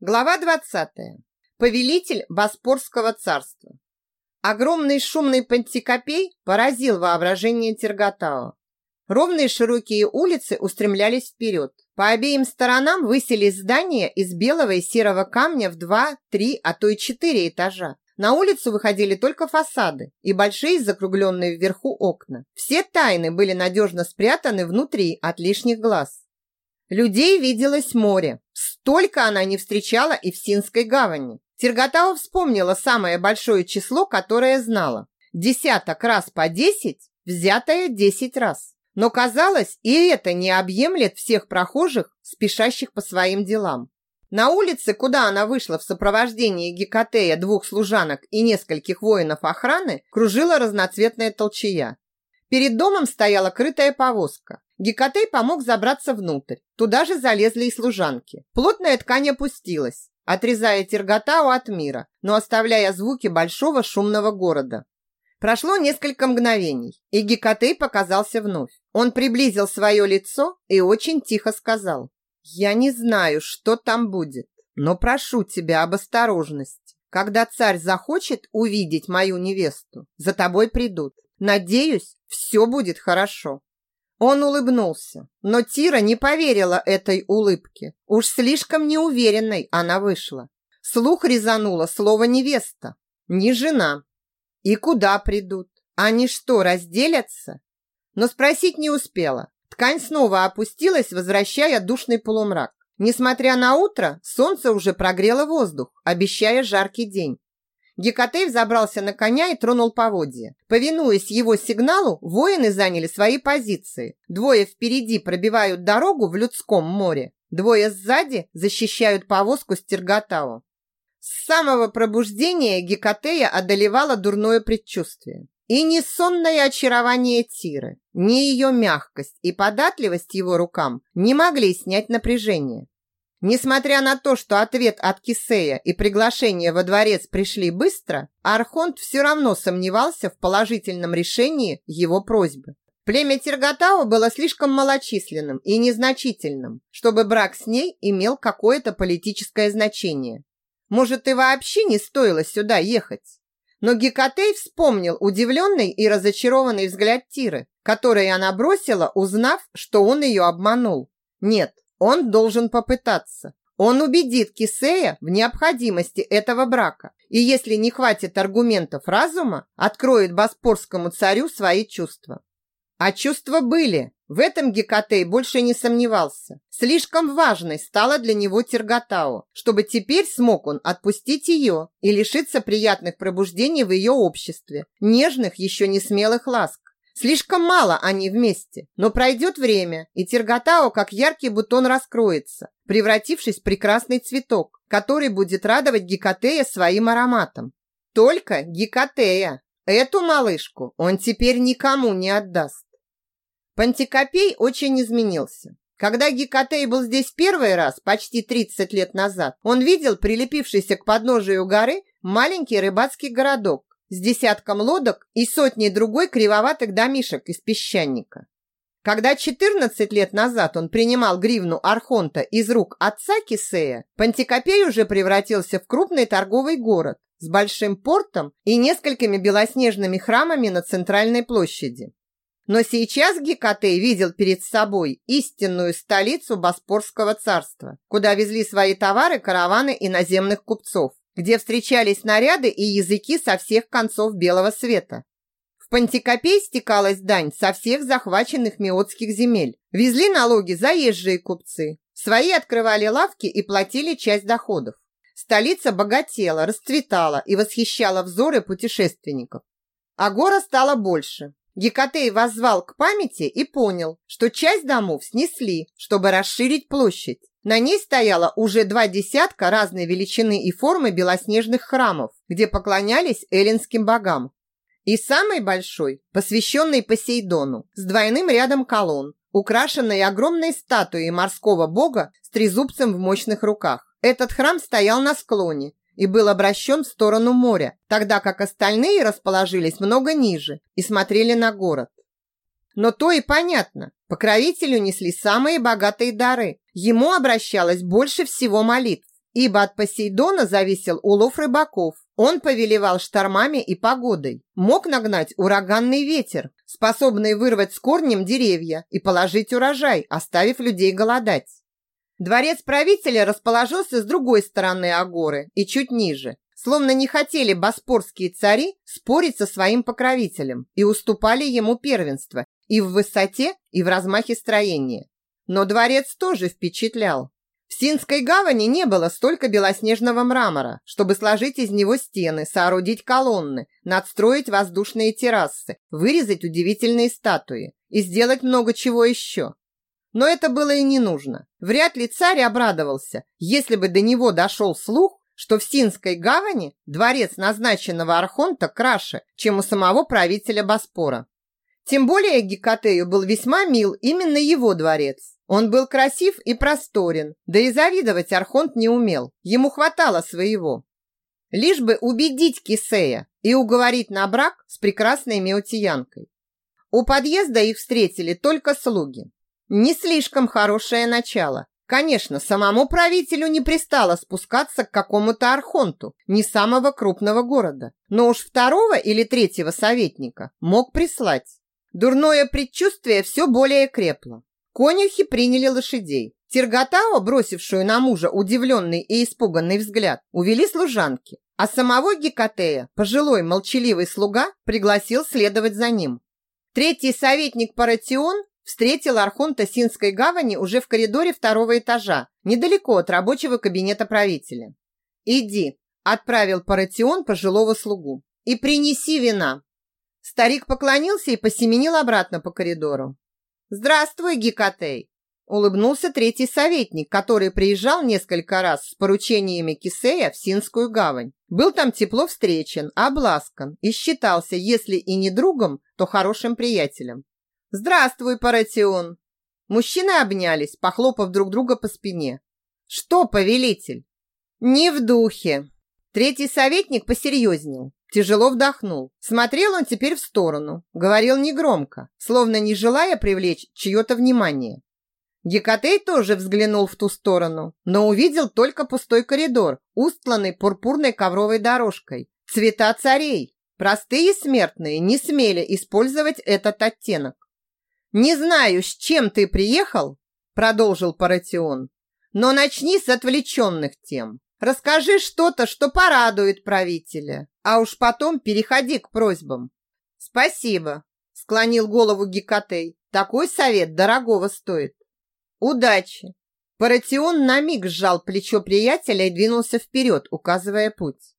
Глава 20. Повелитель Боспорского царства. Огромный шумный пантикопей поразил воображение Терготао. Ровные широкие улицы устремлялись вперед. По обеим сторонам высились здания из белого и серого камня в два, три, а то и четыре этажа. На улицу выходили только фасады и большие закругленные вверху окна. Все тайны были надежно спрятаны внутри от лишних глаз. Людей виделось море. Столько она не встречала и в Синской гавани. Терготава вспомнила самое большое число, которое знала. Десяток раз по десять, взятое десять раз. Но казалось, и это не объемлет всех прохожих, спешащих по своим делам. На улице, куда она вышла в сопровождении Гекатея, двух служанок и нескольких воинов охраны, кружила разноцветная толчая. Перед домом стояла крытая повозка. Гекатей помог забраться внутрь. Туда же залезли и служанки. Плотная ткань опустилась, отрезая Терготау от мира, но оставляя звуки большого шумного города. Прошло несколько мгновений, и Гекатей показался вновь. Он приблизил свое лицо и очень тихо сказал. «Я не знаю, что там будет, но прошу тебя об осторожности. Когда царь захочет увидеть мою невесту, за тобой придут. Надеюсь, все будет хорошо». Он улыбнулся, но Тира не поверила этой улыбке. Уж слишком неуверенной она вышла. Слух резануло слово «невеста», не жена. И куда придут? Они что, разделятся? Но спросить не успела. Ткань снова опустилась, возвращая душный полумрак. Несмотря на утро, солнце уже прогрело воздух, обещая жаркий день. Гекатей взобрался на коня и тронул поводья. Повинуясь его сигналу, воины заняли свои позиции. Двое впереди пробивают дорогу в людском море, двое сзади защищают повозку с Терготау. С самого пробуждения Гекатея одолевало дурное предчувствие. И ни сонное очарование Тиры, ни ее мягкость и податливость его рукам не могли снять напряжение. Несмотря на то, что ответ от Кисея и приглашение во дворец пришли быстро, Архонт все равно сомневался в положительном решении его просьбы. Племя Терготау было слишком малочисленным и незначительным, чтобы брак с ней имел какое-то политическое значение. Может, и вообще не стоило сюда ехать? Но Гекатей вспомнил удивленный и разочарованный взгляд Тиры, который она бросила, узнав, что он ее обманул. Нет, он должен попытаться. Он убедит Кисея в необходимости этого брака. И если не хватит аргументов разума, откроет Боспорскому царю свои чувства. А чувства были. В этом Гекатей больше не сомневался. Слишком важной стала для него Терготао, чтобы теперь смог он отпустить ее и лишиться приятных пробуждений в ее обществе, нежных, еще не смелых ласк. Слишком мало они вместе, но пройдет время, и Терготао, как яркий бутон, раскроется, превратившись в прекрасный цветок, который будет радовать Гекатея своим ароматом. Только Гекатея. Эту малышку он теперь никому не отдаст. Пантикопей очень изменился. Когда Гекатей был здесь первый раз, почти 30 лет назад, он видел прилепившийся к подножию горы маленький рыбацкий городок, с десятком лодок и сотней другой кривоватых домишек из песчаника. Когда 14 лет назад он принимал гривну Архонта из рук отца Кисея, Пантикопей уже превратился в крупный торговый город с большим портом и несколькими белоснежными храмами на центральной площади. Но сейчас Гекатей видел перед собой истинную столицу Боспорского царства, куда везли свои товары караваны иноземных купцов где встречались наряды и языки со всех концов белого света. В Пантикопей стекалась дань со всех захваченных миотских земель. Везли налоги заезжие купцы. Свои открывали лавки и платили часть доходов. Столица богатела, расцветала и восхищала взоры путешественников. А гора стала больше. Гекатей воззвал к памяти и понял, что часть домов снесли, чтобы расширить площадь. На ней стояло уже два десятка разной величины и формы белоснежных храмов, где поклонялись эллинским богам. И самый большой, посвященный Посейдону, с двойным рядом колонн, украшенной огромной статуей морского бога с трезубцем в мощных руках. Этот храм стоял на склоне и был обращен в сторону моря, тогда как остальные расположились много ниже и смотрели на город. Но то и понятно. Покровителю несли самые богатые дары. Ему обращалось больше всего молитв. ибо от Посейдона зависел улов рыбаков. Он повелевал штормами и погодой, мог нагнать ураганный ветер, способный вырвать с корнем деревья и положить урожай, оставив людей голодать. Дворец правителя расположился с другой стороны Агоры и чуть ниже, словно не хотели боспорские цари спорить со своим покровителем и уступали ему первенство и в высоте, и в размахе строения. Но дворец тоже впечатлял. В Синской гавани не было столько белоснежного мрамора, чтобы сложить из него стены, соорудить колонны, надстроить воздушные террасы, вырезать удивительные статуи и сделать много чего еще. Но это было и не нужно. Вряд ли царь обрадовался, если бы до него дошел слух, что в Синской гавани дворец назначенного архонта краше, чем у самого правителя Боспора. Тем более Гекатею был весьма мил именно его дворец. Он был красив и просторен, да и завидовать Архонт не умел. Ему хватало своего. Лишь бы убедить Кисея и уговорить на брак с прекрасной меутиянкой. У подъезда их встретили только слуги. Не слишком хорошее начало. Конечно, самому правителю не пристало спускаться к какому-то архонту, не самого крупного города. Но уж второго или третьего советника мог прислать. Дурное предчувствие все более крепло. Конюхи приняли лошадей. Терготао, бросившую на мужа удивленный и испуганный взгляд, увели служанки, а самого Гекатея, пожилой молчаливый слуга, пригласил следовать за ним. Третий советник Паратион встретил Архонта Синской гавани уже в коридоре второго этажа, недалеко от рабочего кабинета правителя. «Иди», – отправил Паратион пожилого слугу, – «и принеси вина». Старик поклонился и посеменил обратно по коридору. «Здравствуй, Гекатей!» Улыбнулся третий советник, который приезжал несколько раз с поручениями Кисея в Синскую гавань. Был там тепло встречен, обласкан и считался, если и не другом, то хорошим приятелем. «Здравствуй, Паратион!» Мужчины обнялись, похлопав друг друга по спине. «Что, повелитель?» «Не в духе!» Третий советник посерьезнел. Тяжело вдохнул. Смотрел он теперь в сторону. Говорил негромко, словно не желая привлечь чье-то внимание. Гекатей тоже взглянул в ту сторону, но увидел только пустой коридор, устланный пурпурной ковровой дорожкой. Цвета царей. Простые смертные не смели использовать этот оттенок. «Не знаю, с чем ты приехал», – продолжил Паратион, «но начни с отвлеченных тем. Расскажи что-то, что порадует правителя, а уж потом переходи к просьбам. Спасибо, склонил голову Гекатей. Такой совет дорогого стоит. Удачи. Паратион на миг сжал плечо приятеля и двинулся вперед, указывая путь.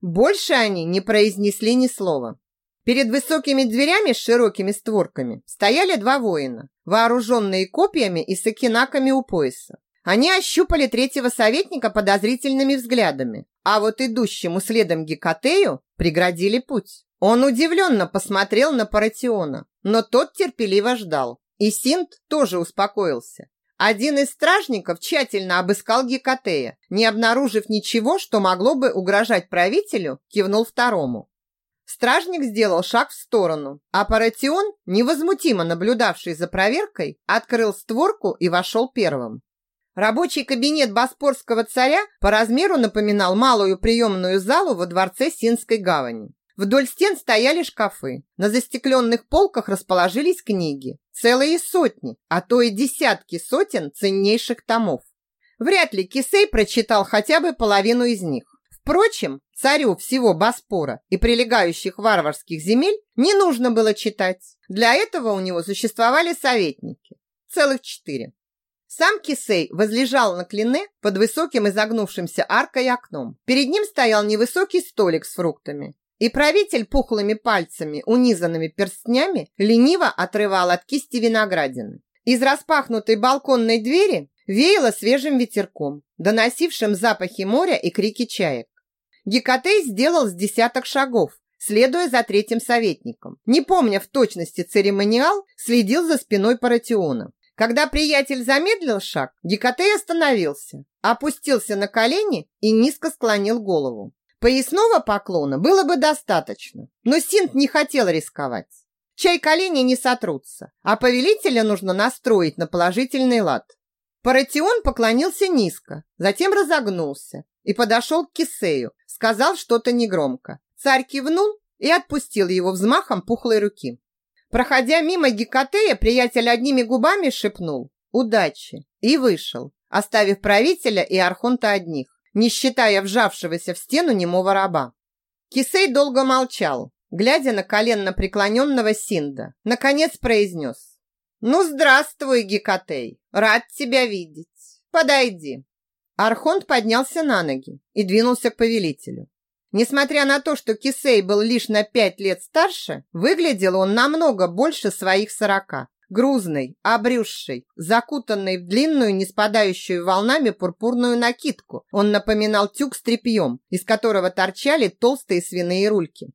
Больше они не произнесли ни слова. Перед высокими дверями с широкими створками стояли два воина, вооруженные копьями и сакинаками у пояса. Они ощупали третьего советника подозрительными взглядами, а вот идущему следом Гекатею преградили путь. Он удивленно посмотрел на Паратиона, но тот терпеливо ждал. И Синт тоже успокоился. Один из стражников тщательно обыскал Гекатея, не обнаружив ничего, что могло бы угрожать правителю, кивнул второму. Стражник сделал шаг в сторону, а Паратион, невозмутимо наблюдавший за проверкой, открыл створку и вошел первым. Рабочий кабинет Боспорского царя по размеру напоминал малую приемную залу во дворце Синской гавани. Вдоль стен стояли шкафы. На застекленных полках расположились книги. Целые сотни, а то и десятки сотен ценнейших томов. Вряд ли Кисей прочитал хотя бы половину из них. Впрочем, царю всего Боспора и прилегающих варварских земель не нужно было читать. Для этого у него существовали советники. Целых четыре. Сам Кисей возлежал на клине под высоким изогнувшимся аркой окном. Перед ним стоял невысокий столик с фруктами. И правитель пухлыми пальцами, унизанными перстнями, лениво отрывал от кисти виноградины. Из распахнутой балконной двери веяло свежим ветерком, доносившим запахи моря и крики чаек. Гекатей сделал с десяток шагов, следуя за третьим советником. Не помня в точности церемониал, следил за спиной Паратиона. Когда приятель замедлил шаг, Гекатей остановился, опустился на колени и низко склонил голову. Поясного поклона было бы достаточно, но Синт не хотел рисковать. Чай колени не сотрутся, а повелителя нужно настроить на положительный лад. Паратион поклонился низко, затем разогнулся и подошел к Кисею, сказал что-то негромко. Царь кивнул и отпустил его взмахом пухлой руки. Проходя мимо Гекатея, приятель одними губами шепнул «Удачи!» и вышел, оставив правителя и Архонта одних, не считая вжавшегося в стену немого раба. Кисей долго молчал, глядя на коленно преклоненного Синда. Наконец произнес «Ну, здравствуй, Гекатей! Рад тебя видеть! Подойди!» Архонт поднялся на ноги и двинулся к повелителю. Несмотря на то, что Кисей был лишь на пять лет старше, выглядел он намного больше своих сорока. Грузный, обрюзший, закутанный в длинную, не спадающую волнами пурпурную накидку, он напоминал тюк с тряпьем, из которого торчали толстые свиные рульки.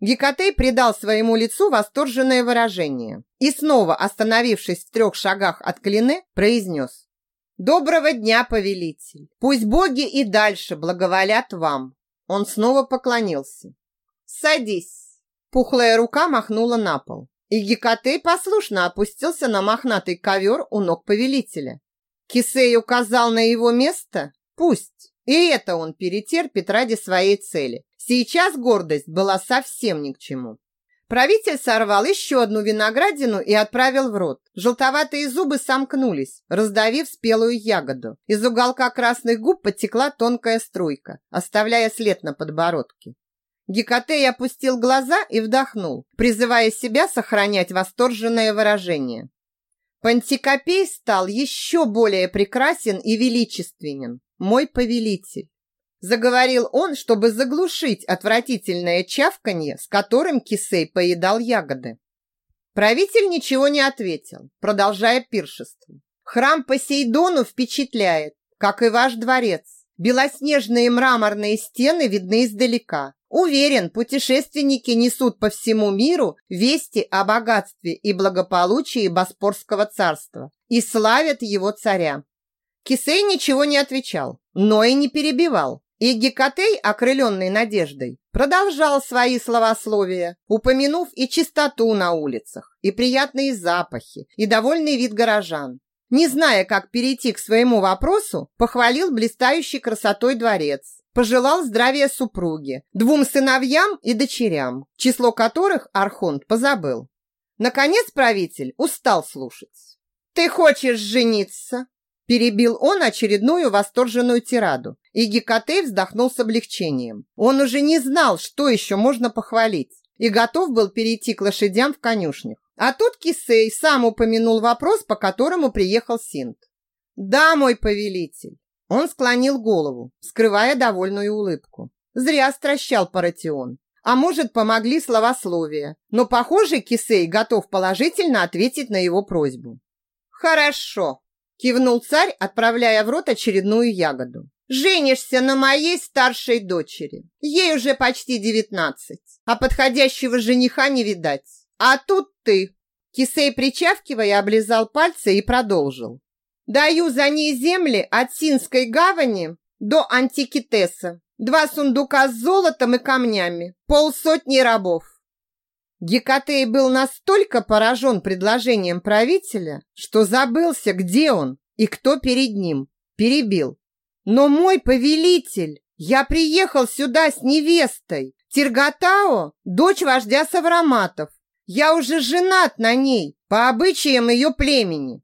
Гекатей придал своему лицу восторженное выражение и снова, остановившись в трех шагах от Клине, произнес «Доброго дня, повелитель! Пусть боги и дальше благоволят вам!» Он снова поклонился. «Садись!» Пухлая рука махнула на пол, и Гекатей послушно опустился на мохнатый ковер у ног повелителя. Кисей указал на его место? Пусть. И это он перетерпит ради своей цели. Сейчас гордость была совсем ни к чему. Правитель сорвал еще одну виноградину и отправил в рот. Желтоватые зубы сомкнулись, раздавив спелую ягоду. Из уголка красных губ потекла тонкая струйка, оставляя след на подбородке. Гекатей опустил глаза и вдохнул, призывая себя сохранять восторженное выражение. Пантикопей стал еще более прекрасен и величественен, мой повелитель. Заговорил он, чтобы заглушить отвратительное чавканье, с которым Кисей поедал ягоды. Правитель ничего не ответил, продолжая пиршество. Храм Посейдону впечатляет, как и ваш дворец. Белоснежные мраморные стены видны издалека. Уверен, путешественники несут по всему миру вести о богатстве и благополучии Боспорского царства и славят его царя. Кисей ничего не отвечал, но и не перебивал. И Гекатей, окрыленный надеждой, продолжал свои словословия, упомянув и чистоту на улицах, и приятные запахи, и довольный вид горожан. Не зная, как перейти к своему вопросу, похвалил блистающий красотой дворец, пожелал здравия супруге, двум сыновьям и дочерям, число которых Архонт позабыл. Наконец правитель устал слушать. «Ты хочешь жениться?» Перебил он очередную восторженную тираду, и Гекатей вздохнул с облегчением. Он уже не знал, что еще можно похвалить, и готов был перейти к лошадям в конюшнях. А тут Кисей сам упомянул вопрос, по которому приехал Синт. «Да, мой повелитель!» Он склонил голову, скрывая довольную улыбку. Зря стращал Паратион. А может, помогли словословия. Но, похоже, Кисей готов положительно ответить на его просьбу. «Хорошо», Кивнул царь, отправляя в рот очередную ягоду. Женишься на моей старшей дочери. Ей уже почти девятнадцать, а подходящего жениха не видать. А тут ты. Кисей, причавкивая, облизал пальцы и продолжил. Даю за ней земли от Синской гавани до Антикитеса. Два сундука с золотом и камнями, полсотни рабов. Гекатей был настолько поражен предложением правителя, что забылся, где он и кто перед ним. Перебил. «Но мой повелитель, я приехал сюда с невестой. Тиргатао – дочь вождя Савраматов. Я уже женат на ней, по обычаям ее племени».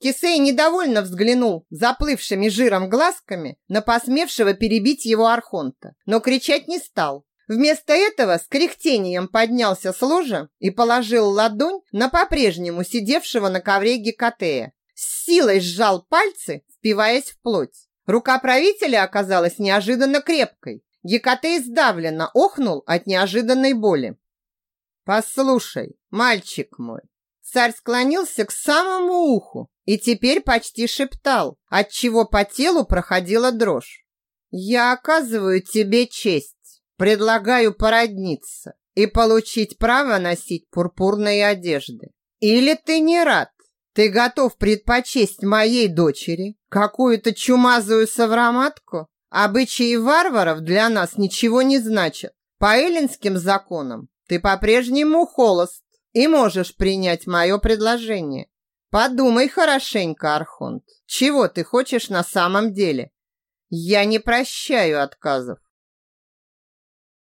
Кисей недовольно взглянул заплывшими жиром глазками на посмевшего перебить его архонта, но кричать не стал, Вместо этого с кряхтением поднялся с ложа и положил ладонь на по-прежнему сидевшего на ковре Гекатея. С силой сжал пальцы, впиваясь в плоть. Рука правителя оказалась неожиданно крепкой. Гекатей сдавленно охнул от неожиданной боли. «Послушай, мальчик мой!» Царь склонился к самому уху и теперь почти шептал, отчего по телу проходила дрожь. «Я оказываю тебе честь. Предлагаю породниться и получить право носить пурпурные одежды. Или ты не рад? Ты готов предпочесть моей дочери какую-то чумазую совраматку? Обычаи варваров для нас ничего не значат. По эллинским законам ты по-прежнему холост и можешь принять мое предложение. Подумай хорошенько, Архонт. Чего ты хочешь на самом деле? Я не прощаю отказов.